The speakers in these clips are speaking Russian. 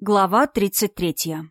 Глава тридцать третья.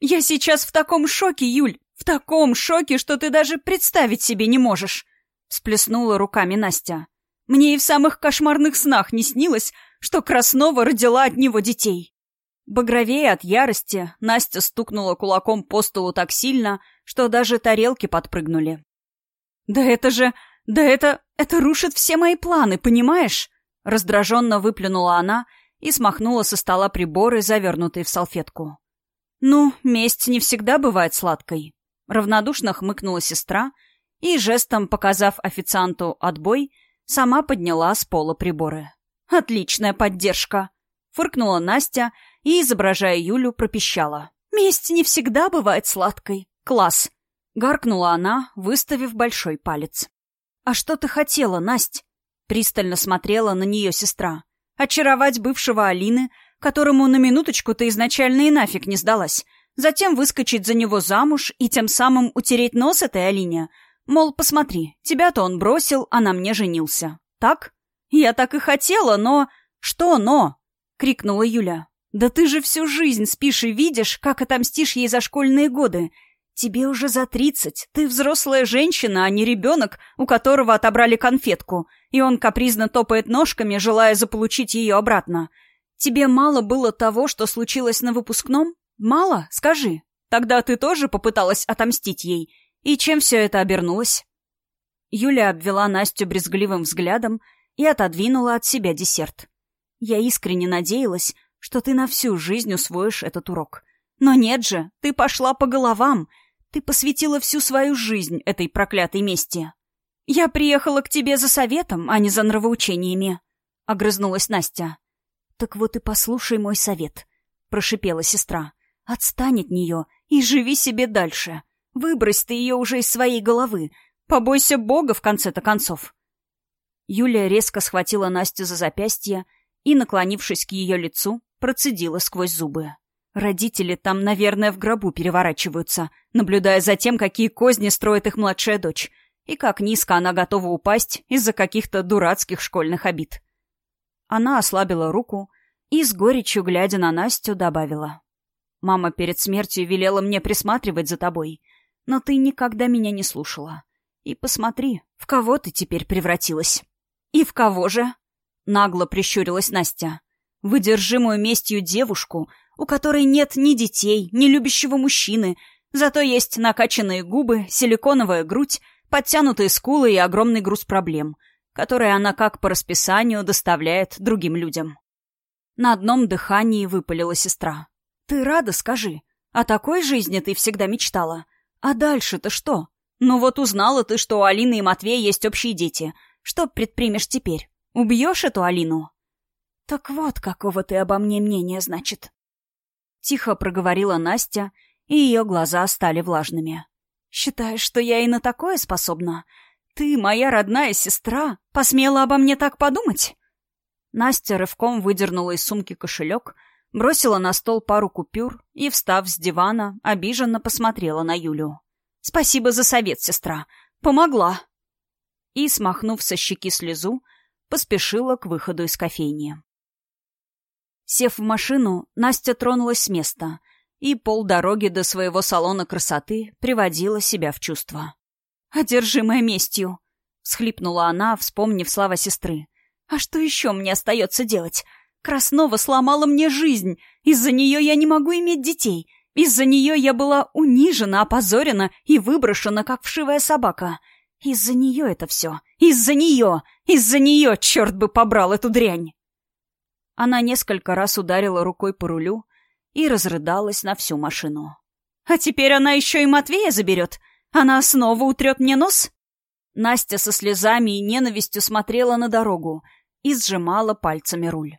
«Я сейчас в таком шоке, Юль! В таком шоке, что ты даже представить себе не можешь!» Сплеснула руками Настя. «Мне и в самых кошмарных снах не снилось, что Краснова родила от него детей». Багровее от ярости, Настя стукнула кулаком по столу так сильно, что даже тарелки подпрыгнули. «Да это же... Да это... Это рушит все мои планы, понимаешь?» Раздраженно выплюнула она и смахнула со стола приборы, завернутые в салфетку. «Ну, месть не всегда бывает сладкой», — равнодушно хмыкнула сестра и, жестом показав официанту отбой, сама подняла с пола приборы. «Отличная поддержка!» — фыркнула Настя и, изображая Юлю, пропищала. «Месть не всегда бывает сладкой. Класс!» — гаркнула она, выставив большой палец. «А что ты хотела, Насть?» — пристально смотрела на нее сестра. Очаровать бывшего Алины, которому на минуточку ты изначально и нафиг не сдалась. Затем выскочить за него замуж и тем самым утереть нос этой Алине. Мол, посмотри, тебя-то он бросил, а на мне женился. Так? Я так и хотела, но... Что «но»? — крикнула Юля. «Да ты же всю жизнь спишь и видишь, как отомстишь ей за школьные годы. Тебе уже за тридцать. Ты взрослая женщина, а не ребенок, у которого отобрали конфетку, и он капризно топает ножками, желая заполучить ее обратно. Тебе мало было того, что случилось на выпускном? Мало? Скажи. Тогда ты тоже попыталась отомстить ей. И чем все это обернулось?» Юля обвела Настю брезгливым взглядом и отодвинула от себя десерт. «Я искренне надеялась, что ты на всю жизнь усвоишь этот урок. Но нет же, ты пошла по головам, ты посвятила всю свою жизнь этой проклятой мести. Я приехала к тебе за советом, а не за нравоучениями, — огрызнулась Настя. Так вот и послушай мой совет, — прошипела сестра. Отстань от нее и живи себе дальше. Выбрось ты ее уже из своей головы. Побойся Бога в конце-то концов. Юлия резко схватила Настю за запястье и, наклонившись к ее лицу, процедила сквозь зубы. Родители там, наверное, в гробу переворачиваются, наблюдая за тем, какие козни строит их младшая дочь, и как низко она готова упасть из-за каких-то дурацких школьных обид. Она ослабила руку и, с горечью глядя на Настю, добавила. «Мама перед смертью велела мне присматривать за тобой, но ты никогда меня не слушала. И посмотри, в кого ты теперь превратилась». «И в кого же?» — нагло прищурилась Настя. «Выдержимую местью девушку — у которой нет ни детей, ни любящего мужчины, зато есть накачанные губы, силиконовая грудь, подтянутые скулы и огромный груз проблем, которые она как по расписанию доставляет другим людям. На одном дыхании выпалила сестра. «Ты рада, скажи? О такой жизни ты всегда мечтала. А дальше-то что? Ну вот узнала ты, что у Алины и Матвея есть общие дети. Что предпримешь теперь? Убьешь эту Алину?» «Так вот, какого ты обо мне мнения, значит», Тихо проговорила Настя, и ее глаза стали влажными. «Считаешь, что я и на такое способна? Ты, моя родная сестра, посмела обо мне так подумать?» Настя рывком выдернула из сумки кошелек, бросила на стол пару купюр и, встав с дивана, обиженно посмотрела на Юлю. «Спасибо за совет, сестра. Помогла!» И, смахнув со щеки слезу, поспешила к выходу из кофейни. Сев в машину, Настя тронулась с места и полдороги до своего салона красоты приводила себя в чувство. «Одержимая местью!» — всхлипнула она, вспомнив слова сестры. «А что еще мне остается делать? Краснова сломала мне жизнь. Из-за нее я не могу иметь детей. Из-за нее я была унижена, опозорена и выброшена, как вшивая собака. Из-за нее это все. Из-за нее! Из-за нее, черт бы побрал эту дрянь!» Она несколько раз ударила рукой по рулю и разрыдалась на всю машину. «А теперь она еще и Матвея заберет? Она снова утрет мне нос?» Настя со слезами и ненавистью смотрела на дорогу и сжимала пальцами руль.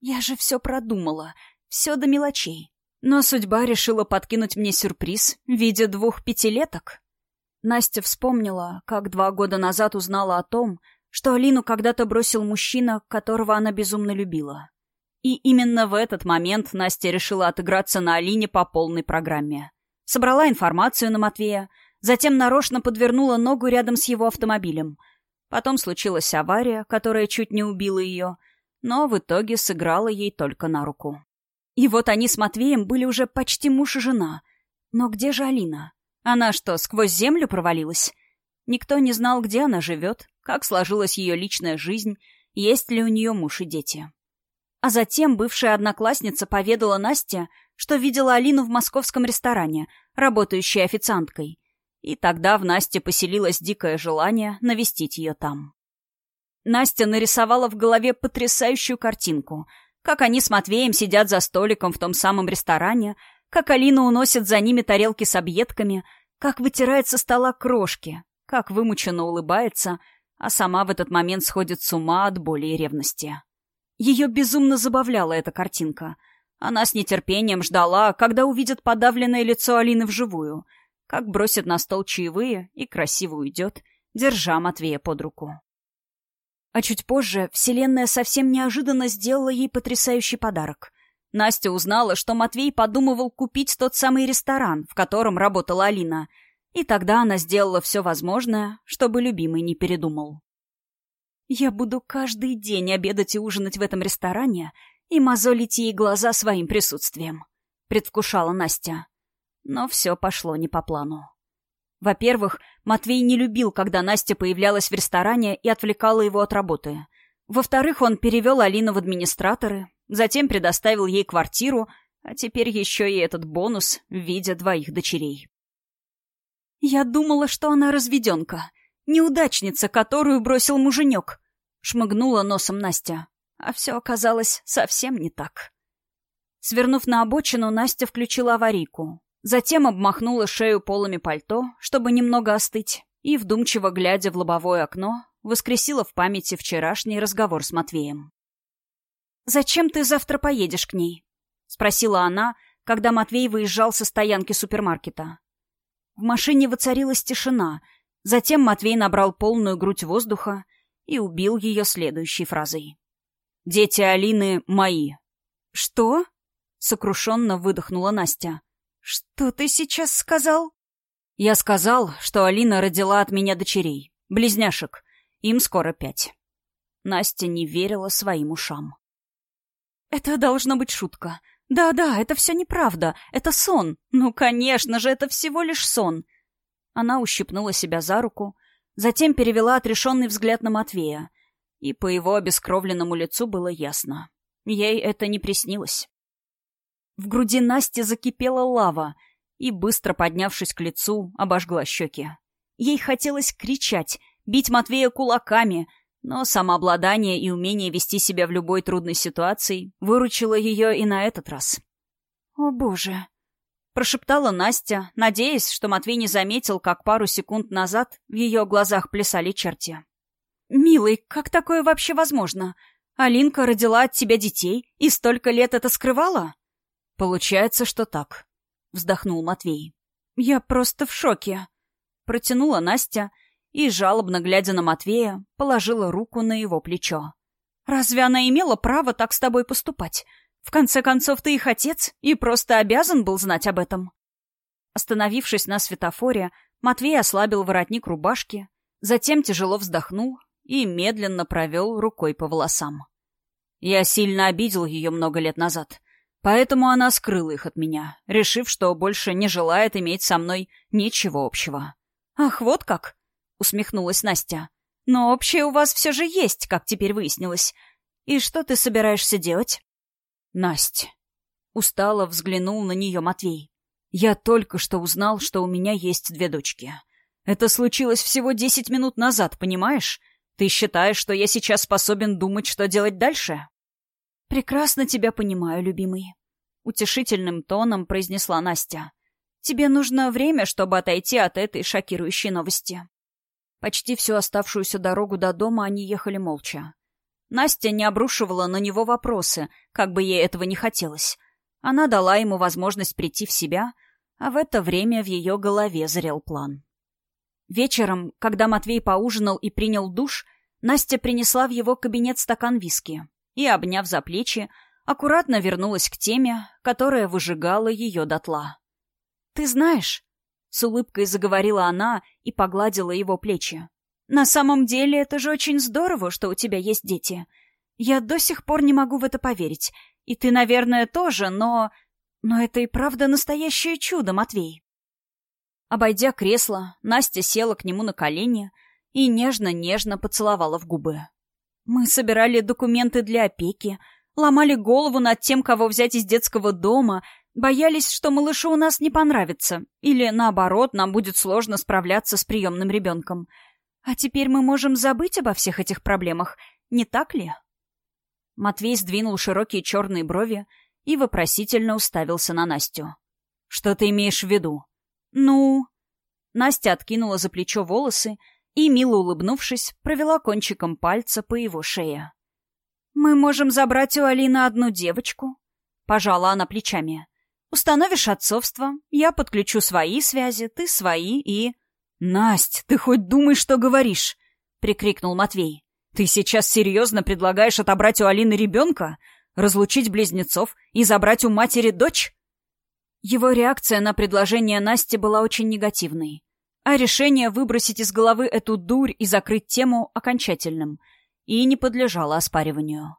«Я же все продумала, все до мелочей. Но судьба решила подкинуть мне сюрприз в виде двух пятилеток». Настя вспомнила, как два года назад узнала о том, что Алину когда-то бросил мужчина, которого она безумно любила. И именно в этот момент Настя решила отыграться на Алине по полной программе. Собрала информацию на Матвея, затем нарочно подвернула ногу рядом с его автомобилем. Потом случилась авария, которая чуть не убила ее. но в итоге сыграла ей только на руку. И вот они с Матвеем были уже почти муж и жена. Но где же Алина? Она что, сквозь землю провалилась? Никто не знал, где она живет, как сложилась ее личная жизнь, есть ли у нее муж и дети. А затем бывшая одноклассница поведала Насте, что видела Алину в московском ресторане, работающей официанткой. И тогда в Насте поселилось дикое желание навестить ее там. Настя нарисовала в голове потрясающую картинку, как они с Матвеем сидят за столиком в том самом ресторане, как Алина уносит за ними тарелки с объедками, как вытирает со стола крошки, как вымученно улыбается, а сама в этот момент сходит с ума от боли и ревности. Ее безумно забавляла эта картинка. Она с нетерпением ждала, когда увидит подавленное лицо Алины вживую, как бросит на стол чаевые и красиво уйдет, держа Матвея под руку. А чуть позже Вселенная совсем неожиданно сделала ей потрясающий подарок. Настя узнала, что Матвей подумывал купить тот самый ресторан, в котором работала Алина, и тогда она сделала все возможное, чтобы любимый не передумал. «Я буду каждый день обедать и ужинать в этом ресторане и мозолить ей глаза своим присутствием», — предвкушала Настя. Но все пошло не по плану. Во-первых, Матвей не любил, когда Настя появлялась в ресторане и отвлекала его от работы. Во-вторых, он перевел Алину в администраторы, затем предоставил ей квартиру, а теперь еще и этот бонус в виде двоих дочерей. «Я думала, что она разведенка, неудачница, которую бросил муженек», — шмыгнула носом Настя. А все оказалось совсем не так. Свернув на обочину, Настя включила аварийку. Затем обмахнула шею полами пальто, чтобы немного остыть, и, вдумчиво глядя в лобовое окно, воскресила в памяти вчерашний разговор с Матвеем. «Зачем ты завтра поедешь к ней?» — спросила она, когда Матвей выезжал со стоянки супермаркета. В машине воцарилась тишина, затем Матвей набрал полную грудь воздуха и убил ее следующей фразой. «Дети Алины мои». «Что?» — сокрушенно выдохнула Настя. «Что ты сейчас сказал?» «Я сказал, что Алина родила от меня дочерей, близняшек. Им скоро пять». Настя не верила своим ушам. «Это должна быть шутка. Да-да, это все неправда. Это сон. Ну, конечно же, это всего лишь сон». Она ущипнула себя за руку, затем перевела отрешенный взгляд на Матвея, и по его обескровленному лицу было ясно. Ей это не приснилось. В груди Насти закипела лава и, быстро поднявшись к лицу, обожгла щеки. Ей хотелось кричать, бить Матвея кулаками, но самообладание и умение вести себя в любой трудной ситуации выручило ее и на этот раз. «О, Боже!» — прошептала Настя, надеясь, что Матвей не заметил, как пару секунд назад в ее глазах плясали черти. «Милый, как такое вообще возможно? Алинка родила от тебя детей и столько лет это скрывала?» «Получается, что так», — вздохнул Матвей. «Я просто в шоке», — протянула Настя и, жалобно глядя на Матвея, положила руку на его плечо. «Разве она имела право так с тобой поступать? В конце концов, ты их отец и просто обязан был знать об этом». Остановившись на светофоре, Матвей ослабил воротник рубашки, затем тяжело вздохнул и медленно провел рукой по волосам. Я сильно обидел ее много лет назад. Поэтому она скрыла их от меня, решив, что больше не желает иметь со мной ничего общего. «Ах, вот как!» — усмехнулась Настя. «Но общее у вас все же есть, как теперь выяснилось. И что ты собираешься делать?» «Настя!» — устало взглянул на нее Матвей. «Я только что узнал, что у меня есть две дочки. Это случилось всего десять минут назад, понимаешь? Ты считаешь, что я сейчас способен думать, что делать дальше?» «Прекрасно тебя понимаю, любимый», — утешительным тоном произнесла Настя. «Тебе нужно время, чтобы отойти от этой шокирующей новости». Почти всю оставшуюся дорогу до дома они ехали молча. Настя не обрушивала на него вопросы, как бы ей этого не хотелось. Она дала ему возможность прийти в себя, а в это время в ее голове зрел план. Вечером, когда Матвей поужинал и принял душ, Настя принесла в его кабинет стакан виски и, обняв за плечи, аккуратно вернулась к теме, которая выжигала ее дотла. «Ты знаешь...» — с улыбкой заговорила она и погладила его плечи. «На самом деле это же очень здорово, что у тебя есть дети. Я до сих пор не могу в это поверить. И ты, наверное, тоже, но... Но это и правда настоящее чудо, Матвей. Обойдя кресло, Настя села к нему на колени и нежно-нежно поцеловала в губы. Мы собирали документы для опеки, ломали голову над тем, кого взять из детского дома, боялись, что малышу у нас не понравится, или, наоборот, нам будет сложно справляться с приемным ребенком. А теперь мы можем забыть обо всех этих проблемах, не так ли? Матвей сдвинул широкие черные брови и вопросительно уставился на Настю. «Что ты имеешь в виду?» «Ну...» Настя откинула за плечо волосы и, мило улыбнувшись, провела кончиком пальца по его шее. «Мы можем забрать у Алины одну девочку», — пожала она плечами. «Установишь отцовство, я подключу свои связи, ты свои и...» «Насть, ты хоть думай, что говоришь!» — прикрикнул Матвей. «Ты сейчас серьезно предлагаешь отобрать у Алины ребенка? Разлучить близнецов и забрать у матери дочь?» Его реакция на предложение Насти была очень негативной, а решение выбросить из головы эту дурь и закрыть тему окончательным и не подлежало оспариванию.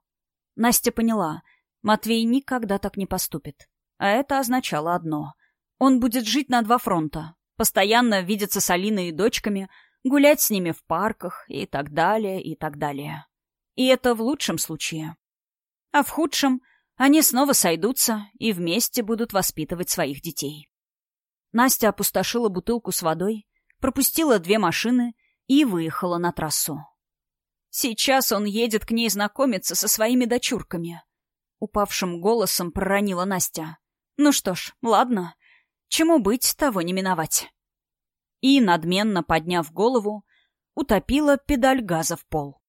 Настя поняла, Матвей никогда так не поступит. А это означало одно — он будет жить на два фронта, Постоянно видеться с Алиной и дочками, гулять с ними в парках и так далее, и так далее. И это в лучшем случае. А в худшем они снова сойдутся и вместе будут воспитывать своих детей. Настя опустошила бутылку с водой, пропустила две машины и выехала на трассу. Сейчас он едет к ней знакомиться со своими дочурками. Упавшим голосом проронила Настя. Ну что ж, ладно, Чему быть, того не миновать. И, надменно подняв голову, утопила педаль газа в пол.